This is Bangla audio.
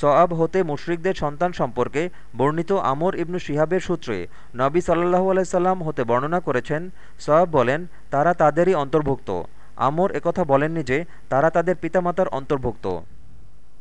সআব হতে মুশরিকদের সন্তান সম্পর্কে বর্ণিত আমর ইবনু শিহাবের সূত্রে নবী সাল্লাহু আলাইসাল্লাম হতে বর্ণনা করেছেন সআব বলেন, তারা তাদেরই অন্তর্ভুক্ত। আমর একথা বলেননি যে তারা তাদের পিতামাতার অন্তর্ভুক্ত।